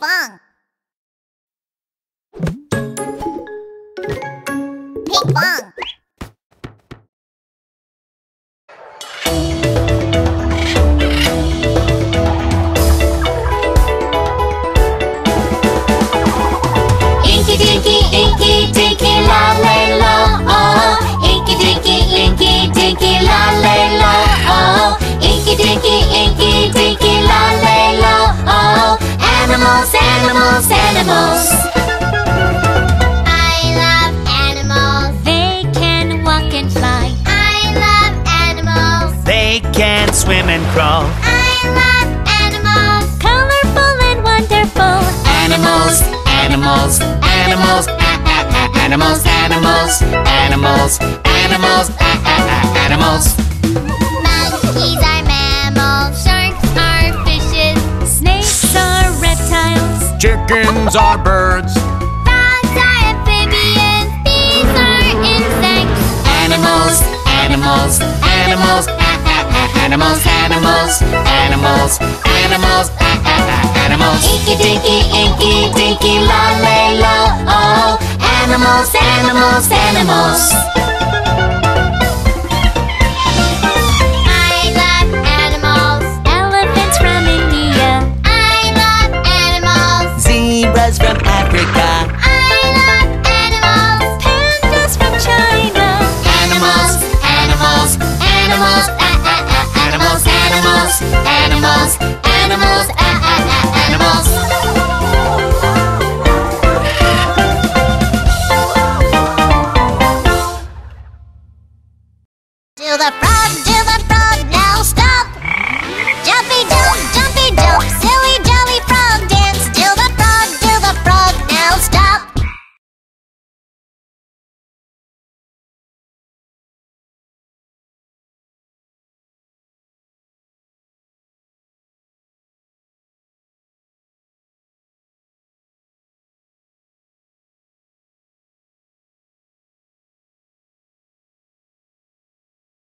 pong. Inky dinky, inky animals, animals. I love animals. They can walk and fly. I love animals. They can swim and crawl. I love animals. Colorful and wonderful. Animals, animals, animals, animals, animals, animals, animals, ah, animals. Chickens are birds. Frogs are amphibians. Bees are insects. Animals, animals, animals, animals, animals, animals, animals, animals. Inky dinky, inky dinky, la lay lo, oh. Animals, animals, animals. from Africa. I love animals. Pandas from China. Animals, animals, animals, ah, ah, ah, animals, animals, animals, animals, animals. Do the frog, do the frog, now stop!